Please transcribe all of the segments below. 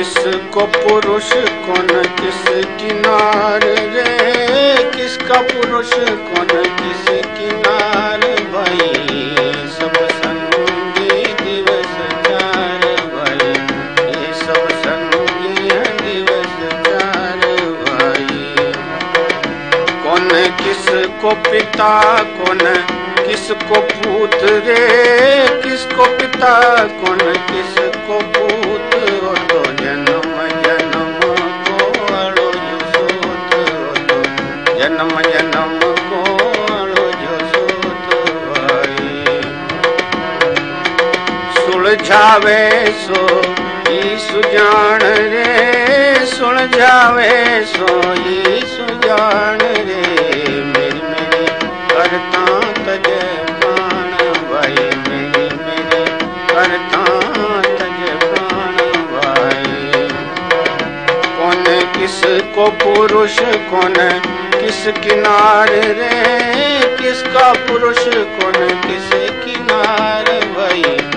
किसको पुरुष कौन किस किनार रे? किसका पुरुष कौन किस किनार? भाई, सब संगी दिवस चार भाई, ये सब संगी दिवस चार भाई। कौन किसको पिता, कौन किसको पूत रे? किसको पिता, कौन जन्म जन्म को अड़ो जो सोत भाई सुलझावे सो ई सुजान रे, सुलझावे सो ई सुजान रे। मेरी मेरी करता तज प्राण भाई, मेरी मेरी करता तज प्राण भाई। कौन किस को पुरुष, कौन किस किनार रे? किसका पुरुष कौन किस किनार? भाई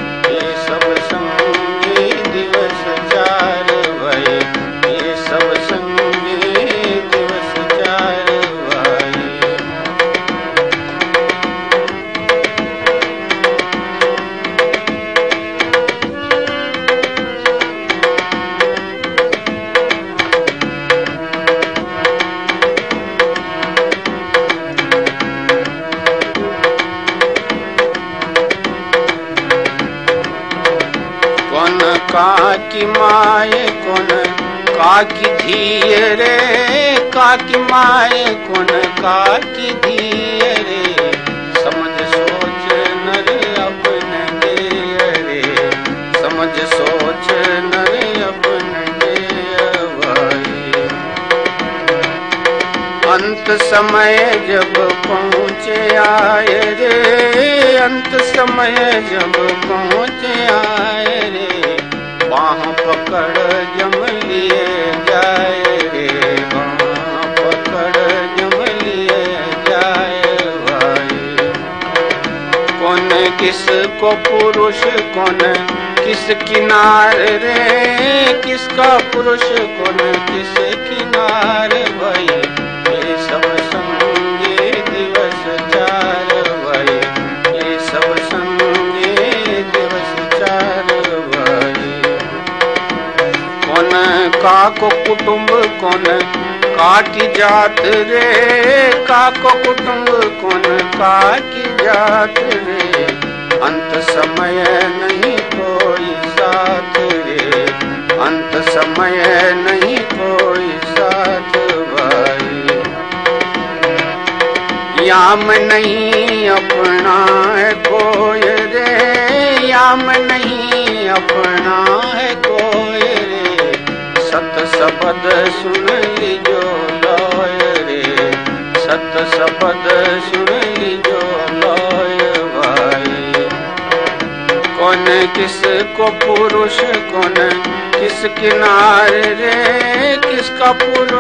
का की माए कौन? का की धीय रे, काकी माए कौन? का की धीय रे, समझ सोच नर अपन दे रे। समझ सोच नर अपन दे अंत समय जब पहुँचे आए रे, अंत समय जब पहुँचे आए रे। बाह पकड़ जम लिए जाए रे जम लिए जाए भाई। कौन किस को पुरुष, कौन किस किनार रे? किसका पुरुष, कौन किस किनार? कौन का कुटुंब कौन? का की जात रे का को कुटुंब कौन? का की जात रे, अंत समय नहीं कोई साथ रे। अंत समय नहीं कोई साथ भाई। याम नहीं अपना है कोई रे, याम नहीं अपना है कोई सत सुनई सुन लीजो लॉय रे सत सपद सुन जो लाय भाई। कौन किस को पुरुष, कौन किस किनार रे, किसका पुरुष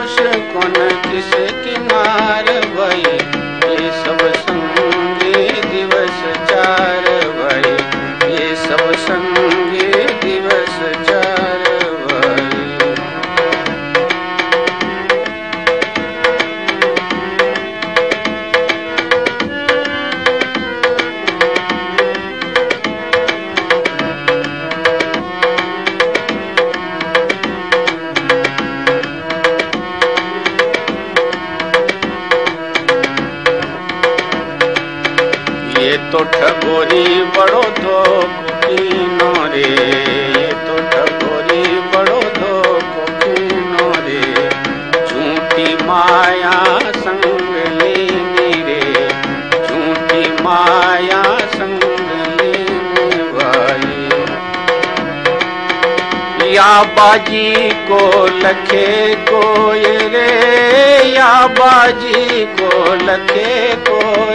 तो ठगोरी बड़ो दो कुकीनो रे तो ठगोरी बड़ो दो कुकीनो रे झूठी माया संग रे। झूठी माया संग लेनी या बाजी को लखे कोय रे। या बाजी को लखे कोय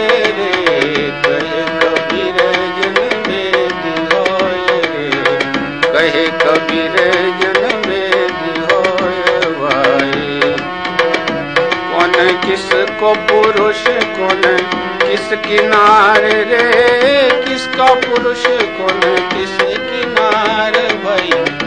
को पुरुष कौन किस किनार रे? किसका पुरुष कौन किस किनार भई।